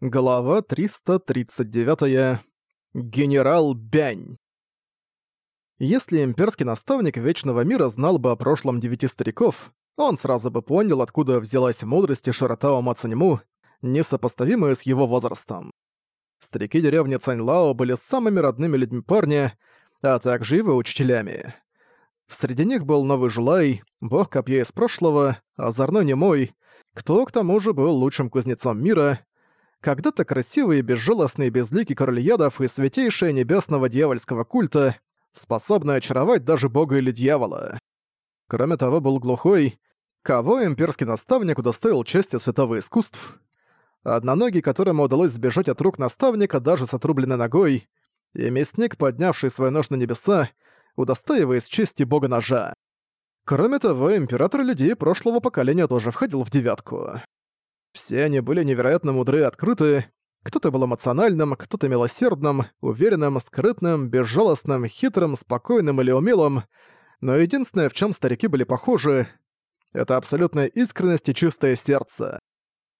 Глава 339. Генерал Бянь. Если имперский наставник Вечного Мира знал бы о прошлом девяти стариков, он сразу бы понял, откуда взялась мудрость и широта ума Цаньму, несопоставимые с его возрастом. Старики деревни Цаньлао были самыми родными людьми парня, а также его учителями. Среди них был Новый Жулай, бог копья из прошлого, озорной немой, кто к тому же был лучшим кузнецом мира — когда-то красивый, безжалостный, безликий король ядов и святейшая небесного дьявольского культа, способный очаровать даже бога или дьявола. Кроме того, был глухой, кого имперский наставник удостоил чести святого искусств, одноногий, которому удалось сбежать от рук наставника даже с отрубленной ногой, и мясник, поднявший свой нож на небеса, удостаиваясь чести бога ножа. Кроме того, император людей прошлого поколения тоже входил в девятку. Все они были невероятно мудры и открыты. Кто-то был эмоциональным, кто-то милосердным, уверенным, скрытным, безжалостным, хитрым, спокойным или умелым. Но единственное, в чем старики были похожи, это абсолютная искренность и чистое сердце.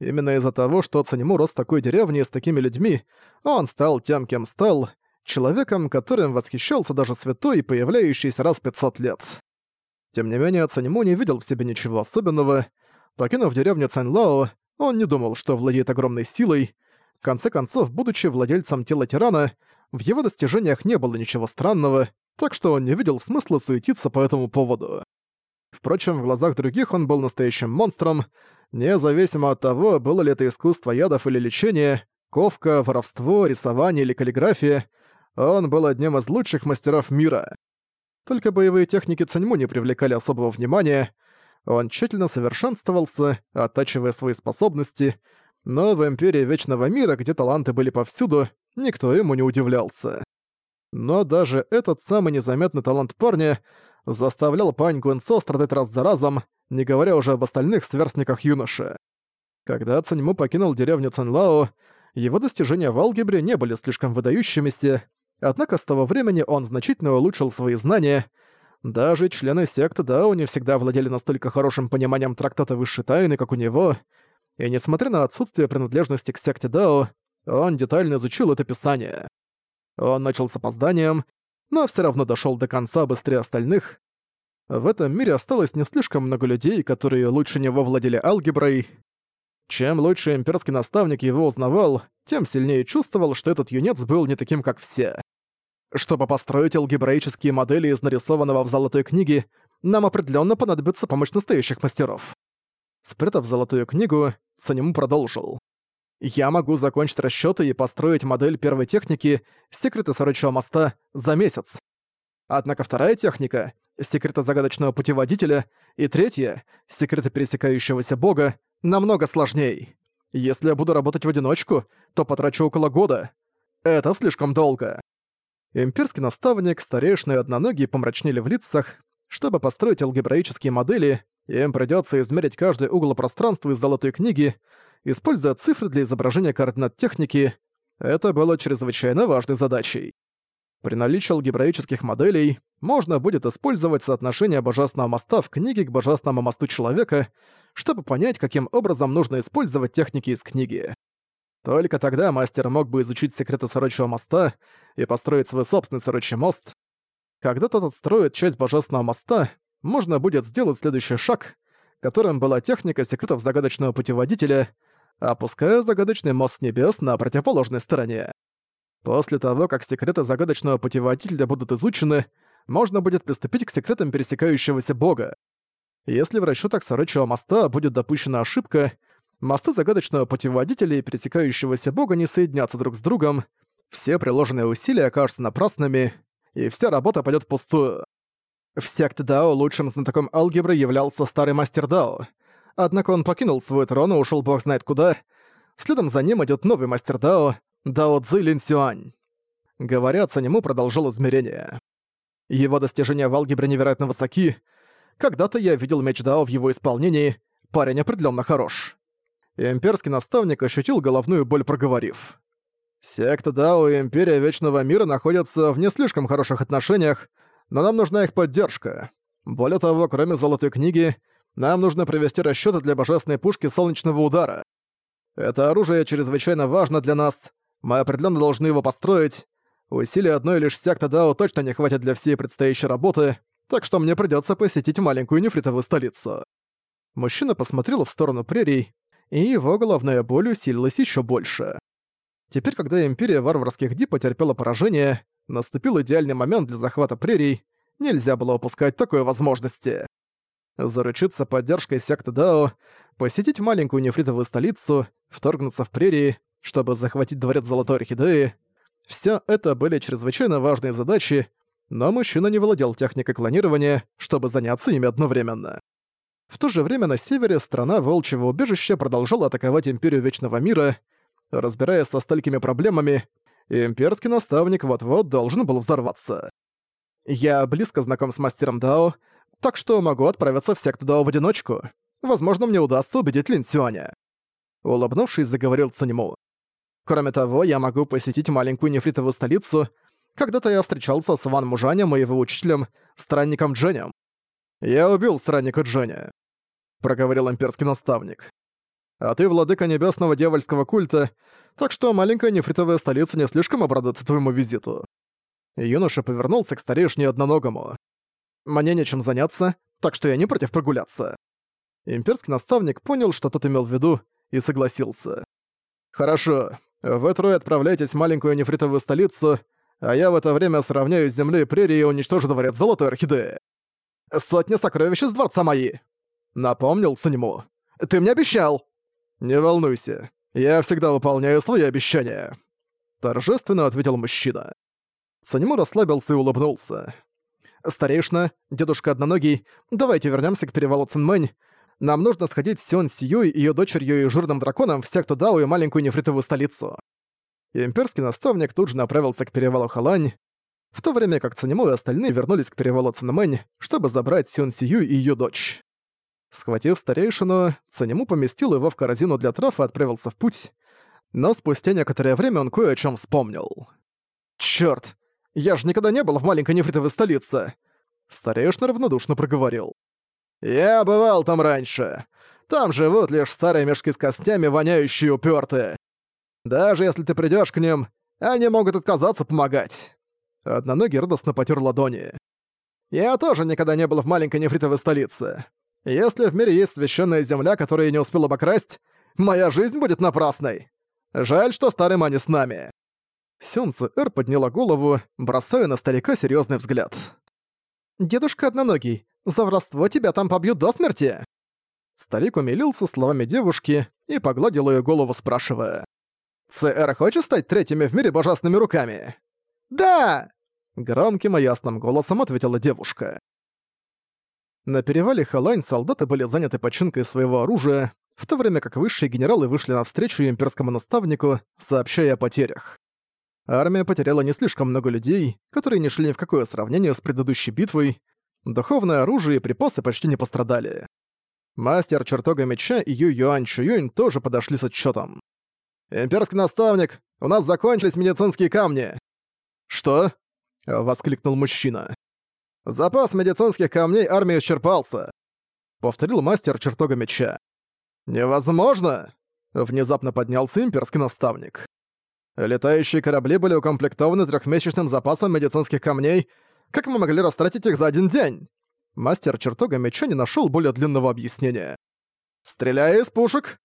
Именно из-за того, что Цанему рос в такой деревне с такими людьми, он стал тем, кем стал, человеком, которым восхищался даже святой, появляющийся раз в 500 лет. Тем не менее, Цанему не видел в себе ничего особенного. Покинув деревню Цаньлао, он не думал, что владеет огромной силой. В конце концов, будучи владельцем тела тирана, в его достижениях не было ничего странного, так что он не видел смысла суетиться по этому поводу. Впрочем, в глазах других он был настоящим монстром, независимо от того, было ли это искусство ядов или лечение, ковка, воровство, рисование или каллиграфия, он был одним из лучших мастеров мира. Только боевые техники Цаньму не привлекали особого внимания, он тщательно совершенствовался, оттачивая свои способности, но в Империи Вечного Мира, где таланты были повсюду, никто ему не удивлялся. Но даже этот самый незаметный талант парня заставлял Пань Гуэнсо страдать раз за разом, не говоря уже об остальных сверстниках юноши. Когда Цаньму покинул деревню Цанлао, его достижения в алгебре не были слишком выдающимися, однако с того времени он значительно улучшил свои знания, даже члены секты Дао не всегда владели настолько хорошим пониманием трактата высшей тайны, как у него, и несмотря на отсутствие принадлежности к секте Дао, он детально изучил это писание. Он начал с опозданием, но все равно дошел до конца быстрее остальных. В этом мире осталось не слишком много людей, которые лучше него владели алгеброй. Чем лучше имперский наставник его узнавал, тем сильнее чувствовал, что этот юнец был не таким, как все. Чтобы построить алгебраические модели из нарисованного в золотой книге, нам определенно понадобится помощь настоящих мастеров. Спрятав золотую книгу, Санему продолжил. Я могу закончить расчеты и построить модель первой техники «Секреты Сорочего моста» за месяц. Однако вторая техника «Секреты загадочного путеводителя» и третья «Секреты пересекающегося бога» намного сложнее. Если я буду работать в одиночку, то потрачу около года. Это слишком долго. Имперский наставник, старейшины и одноногие помрачнели в лицах. Чтобы построить алгебраические модели, им придётся измерить каждый угол пространства из золотой книги, используя цифры для изображения координат техники. Это было чрезвычайно важной задачей. При наличии алгебраических моделей можно будет использовать соотношение Божественного моста в книге к Божественному мосту человека, чтобы понять, каким образом нужно использовать техники из книги. Только тогда мастер мог бы изучить секреты Сорочьего моста и построить свой собственный Сорочий мост. Когда тот отстроит часть Божественного моста, можно будет сделать следующий шаг, которым была техника секретов загадочного путеводителя, опуская загадочный мост небес на противоположной стороне. После того, как секреты загадочного путеводителя будут изучены, можно будет приступить к секретам пересекающегося бога. Если в расчетах Сорочьего моста будет допущена ошибка, мосты загадочного путеводителя и пересекающегося бога не соединятся друг с другом, все приложенные усилия окажутся напрасными, и вся работа пойдет впустую. В секте Дао лучшим знатоком алгебры являлся старый мастер Дао. Однако он покинул свой трон и ушел бог знает куда. Следом за ним идет новый мастер Дао, Дао Цзи Лин Сюань. Говорят, нему продолжил измерение. Его достижения в алгебре невероятно высоки. Когда-то я видел меч Дао в его исполнении, парень определенно хорош и имперский наставник ощутил головную боль, проговорив. «Секта Дао и Империя Вечного Мира находятся в не слишком хороших отношениях, но нам нужна их поддержка. Более того, кроме Золотой Книги, нам нужно провести расчёты для божественной пушки Солнечного Удара. Это оружие чрезвычайно важно для нас. Мы определенно должны его построить. Усилий одной лишь секты Дао точно не хватит для всей предстоящей работы, так что мне придётся посетить маленькую нефритовую столицу». Мужчина посмотрел в сторону прерий, и его головная боль усилилась ещё больше. Теперь, когда Империя Варварских Ди потерпела поражение, наступил идеальный момент для захвата прерий, нельзя было упускать такой возможности. Заручиться поддержкой секты Дао, посетить маленькую нефритовую столицу, вторгнуться в прерии, чтобы захватить дворец Золотой Орхидеи — Всё это были чрезвычайно важные задачи, но мужчина не владел техникой клонирования, чтобы заняться ими одновременно. В то же время на севере страна Волчьего убежища продолжала атаковать Империю Вечного Мира. Разбираясь со столькими проблемами, имперский наставник вот-вот должен был взорваться. Я близко знаком с мастером Дао, так что могу отправиться в секту Дао в одиночку. Возможно, мне удастся убедить Лин Сюаня. Улыбнувшись, заговорил Цанему. Кроме того, я могу посетить маленькую нефритовую столицу. Когда-то я встречался с Ван Мужанем и его учителем, странником Дженем. «Я убил странника Дженя», — проговорил имперский наставник. «А ты владыка небесного дьявольского культа, так что маленькая нефритовая столица не слишком обрадуется твоему визиту». Юноша повернулся к старейшине одноногому. «Мне нечем заняться, так что я не против прогуляться». Имперский наставник понял, что тот имел в виду, и согласился. «Хорошо, вы трое отправляйтесь в маленькую нефритовую столицу, а я в это время сравняю с землей прерии и уничтожу дворец Золотой Орхидеи. Сотни сокровищ из дворца мои!» Напомнил Санему. «Ты мне обещал!» «Не волнуйся, я всегда выполняю свои обещания!» Торжественно ответил мужчина. Санему расслабился и улыбнулся. «Старейшина, дедушка Одноногий, давайте вернемся к перевалу Цинмэнь. Нам нужно сходить с Сион Сиюй, ее дочерью и жирным драконом в секту Дао и маленькую нефритовую столицу. Имперский наставник тут же направился к перевалу Халань, в то время как Цанему и остальные вернулись к перевалу Цинмэнь, чтобы забрать Сион Сию и ее дочь. Схватив старейшину, Цанему поместил его в корзину для трав и отправился в путь, но спустя некоторое время он кое о чем вспомнил. «Чёрт! Я же никогда не был в маленькой нефритовой столице!» Старейшина равнодушно проговорил. «Я бывал там раньше. Там живут лишь старые мешки с костями, воняющие упертые. Даже если ты придёшь к ним, они могут отказаться помогать». Одноногий радостно потер ладони. «Я тоже никогда не был в маленькой нефритовой столице. Если в мире есть священная земля, которую я не успел обокрасть, моя жизнь будет напрасной. Жаль, что старый Мани с нами». Сюнце Эр подняла голову, бросая на старика серьезный взгляд. «Дедушка Одноногий, за воровство тебя там побьют до смерти!» Старик умилился словами девушки и погладил ее голову, спрашивая. «ЦР хочет стать третьими в мире божественными руками?» «Да!» Громким и ясным голосом ответила девушка. На перевале Халань солдаты были заняты починкой своего оружия, в то время как высшие генералы вышли навстречу имперскому наставнику, сообщая о потерях. Армия потеряла не слишком много людей, которые не шли ни в какое сравнение с предыдущей битвой, Духовное оружие и припасы почти не пострадали. Мастер чертога меча и Ю Юань Чуюнь тоже подошли с отчетом. «Имперский наставник, у нас закончились медицинские камни!» «Что?» — воскликнул мужчина. «Запас медицинских камней армии исчерпался», — повторил мастер чертога меча. «Невозможно!» — внезапно поднялся имперский наставник. Летающие корабли были укомплектованы трехмесячным запасом медицинских камней как мы могли растратить их за один день? Мастер чертога меча не нашел более длинного объяснения. «Стреляя из пушек!»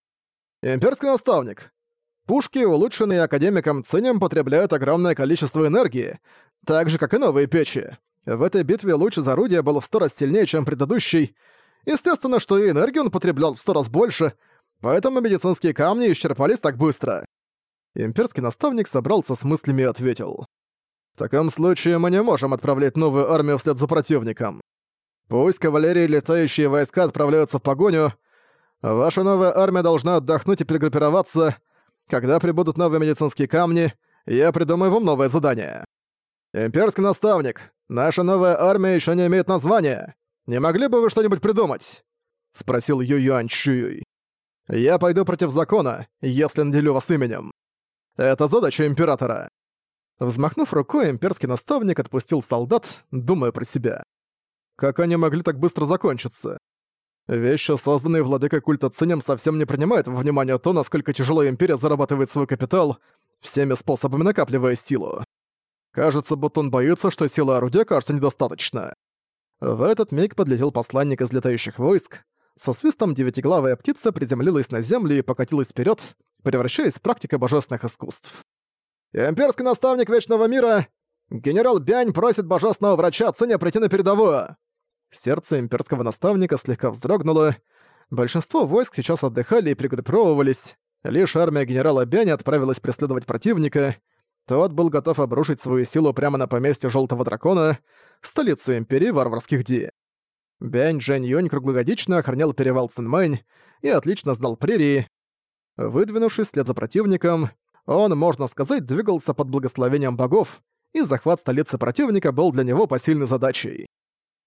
«Имперский наставник!» Пушки, улучшенные академиком Цинем, потребляют огромное количество энергии, так же, как и новые печи. В этой битве луч из орудия был в сто раз сильнее, чем предыдущий. Естественно, что и энергию он потреблял в сто раз больше, поэтому медицинские камни исчерпались так быстро. Имперский наставник собрался с мыслями и ответил. В таком случае мы не можем отправлять новую армию вслед за противником. Пусть кавалерия и летающие войска отправляются в погоню. Ваша новая армия должна отдохнуть и перегруппироваться. Когда прибудут новые медицинские камни, я придумаю вам новое задание. Имперский наставник, наша новая армия еще не имеет названия. Не могли бы вы что-нибудь придумать? Спросил Ю Юань Чуй. Я пойду против закона, если наделю вас именем. Это задача Императора. Взмахнув рукой, имперский наставник отпустил солдат, думая про себя. Как они могли так быстро закончиться? Вещи, созданные владыкой культа Цинем, совсем не принимают во внимание то, насколько тяжело Империя зарабатывает свой капитал, всеми способами накапливая силу. Кажется, будто он боится, что силы орудия кажется недостаточно. В этот миг подлетел посланник из летающих войск. Со свистом девятиглавая птица приземлилась на землю и покатилась вперед, превращаясь в практика божественных искусств. «Имперский наставник Вечного Мира! Генерал Бянь просит божественного врача Циня прийти на передовую!» Сердце имперского наставника слегка вздрогнуло. Большинство войск сейчас отдыхали и пригруппировывались. Лишь армия генерала Бяня отправилась преследовать противника. Тот был готов обрушить свою силу прямо на поместье Желтого Дракона, столицу Империи Варварских Ди. Бянь Джэнь Юнь круглогодично охранял перевал Цинмэнь и отлично знал прерии. Выдвинувшись вслед за противником, он, можно сказать, двигался под благословением богов, и захват столицы противника был для него посильной задачей.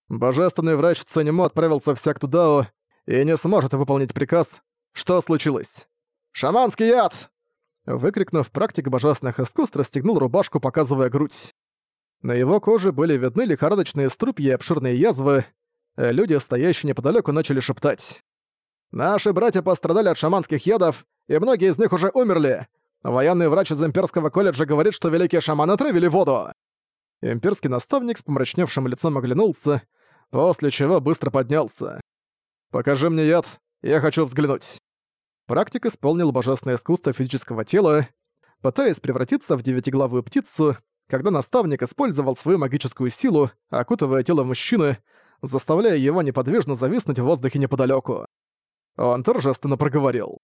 Божественный врач Цанимо отправился в секту Дао и не сможет выполнить приказ. Что случилось? «Шаманский яд!» Выкрикнув, практик божественных искусств расстегнул рубашку, показывая грудь. На его коже были видны лихорадочные струпья и обширные язвы. Люди, стоящие неподалеку, начали шептать. «Наши братья пострадали от шаманских ядов, и многие из них уже умерли. Военный врач из Имперского колледжа говорит, что великие шаманы отравили воду». Имперский наставник с помрачневшим лицом оглянулся, после чего быстро поднялся. «Покажи мне яд, я хочу взглянуть». Практик исполнил божественное искусство физического тела, пытаясь превратиться в девятиглавую птицу, когда наставник использовал свою магическую силу, окутывая тело мужчины, заставляя его неподвижно зависнуть в воздухе неподалеку. Он торжественно проговорил.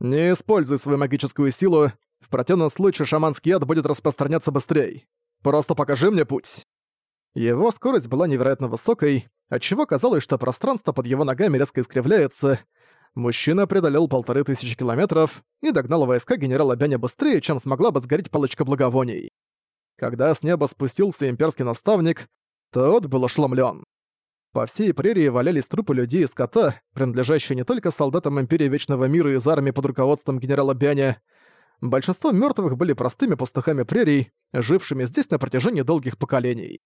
«Не используй свою магическую силу, в противном случае шаманский яд будет распространяться быстрее. Просто покажи мне путь». Его скорость была невероятно высокой, отчего казалось, что пространство под его ногами резко искривляется. Мужчина преодолел полторы тысячи километров и догнал войска генерала Бяня быстрее, чем смогла бы сгореть палочка благовоний. Когда с неба спустился имперский наставник, тот был ошеломлен. По всей прерии валялись трупы людей и скота, принадлежащие не только солдатам Империи Вечного Мира из армии под руководством генерала Бяня. Большинство мертвых были простыми пастухами прерий, жившими здесь на протяжении долгих поколений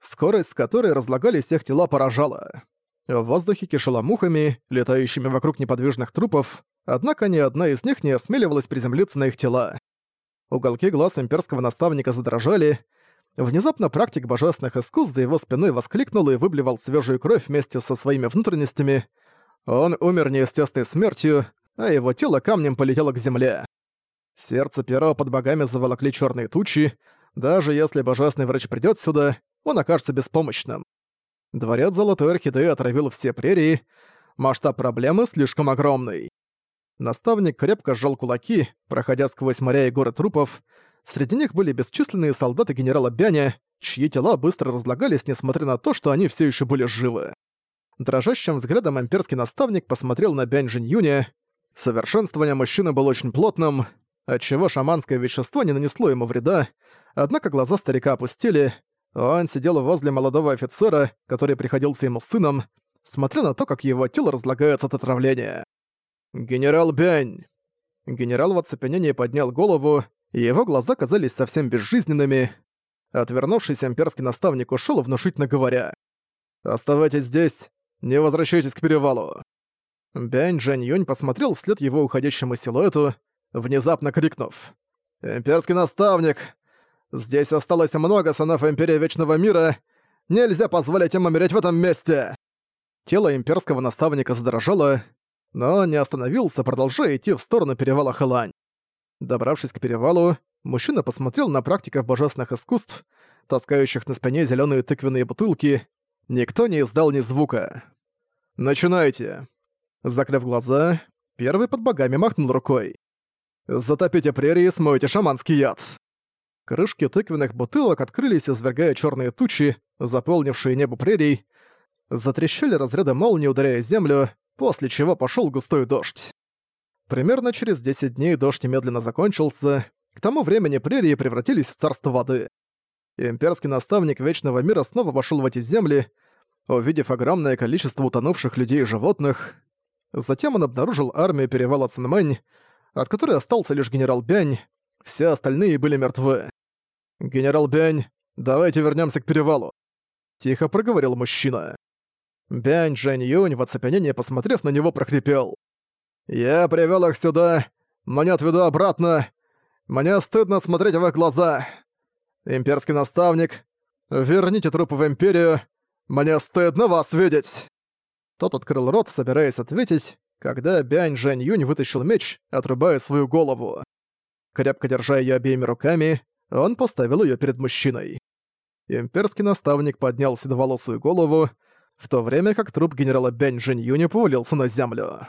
скорость с которой разлагались их тела поражала. В воздухе кишела мухами, летающими вокруг неподвижных трупов, однако ни одна из них не осмеливалась приземлиться на их тела. Уголки глаз имперского наставника задрожали. Внезапно практик божественных искусств за его спиной воскликнул и выблевал свежую кровь вместе со своими внутренностями. Он умер неестественной смертью, а его тело камнем полетело к земле. Сердце первого под богами заволокли черные тучи. Даже если божественный врач придёт сюда, он окажется беспомощным. Дворец Золотой Орхидеи отравил все прерии, масштаб проблемы слишком огромный. Наставник крепко сжал кулаки, проходя сквозь моря и горы трупов. Среди них были бесчисленные солдаты генерала Бяня, чьи тела быстро разлагались, несмотря на то, что они все еще были живы. Дрожащим взглядом имперский наставник посмотрел на Бянь Жинь Совершенствование мужчины было очень плотным, отчего шаманское вещество не нанесло ему вреда, однако глаза старика опустили, он сидел возле молодого офицера, который приходился ему сыном, смотря на то, как его тело разлагается от отравления. «Генерал Бянь!» Генерал в оцепенении поднял голову, и его глаза казались совсем безжизненными. Отвернувшись, имперский наставник ушёл, внушительно говоря. «Оставайтесь здесь, не возвращайтесь к перевалу». Бянь Джань Юнь посмотрел вслед его уходящему силуэту, внезапно крикнув. «Имперский наставник! Здесь осталось много сынов Империи Вечного Мира. Нельзя позволить им умереть в этом месте!» Тело имперского наставника задрожало, но не остановился, продолжая идти в сторону перевала Хэлань. Добравшись к перевалу, мужчина посмотрел на практиков божественных искусств, таскающих на спине зеленые тыквенные бутылки. Никто не издал ни звука. «Начинайте!» Закрыв глаза, первый под богами махнул рукой. «Затопите прерии и смойте шаманский яд!» Крышки тыквенных бутылок открылись, извергая черные тучи, заполнившие небо прерий. Затрещали разряды молнии, ударяя землю, после чего пошел густой дождь. Примерно через 10 дней дождь немедленно закончился, к тому времени прерии превратились в царство воды. Имперский наставник Вечного Мира снова вошел в эти земли, увидев огромное количество утонувших людей и животных. Затем он обнаружил армию перевала Цинмэнь, от которой остался лишь генерал Бянь, все остальные были мертвы. «Генерал Бянь, давайте вернемся к перевалу», — тихо проговорил мужчина. Бянь Джэнь Юнь, в оцепенении посмотрев на него, прохрипел. «Я привёл их сюда, но не отведу обратно. Мне стыдно смотреть в их глаза. Имперский наставник, верните трупы в Империю. Мне стыдно вас видеть!» Тот открыл рот, собираясь ответить, когда Бянь Жэнь Юнь вытащил меч, отрубая свою голову. Крепко держа её обеими руками, он поставил её перед мужчиной. Имперский наставник поднял седоволосую голову, в то время как труп генерала Бянь Жэнь Юня повалился на землю.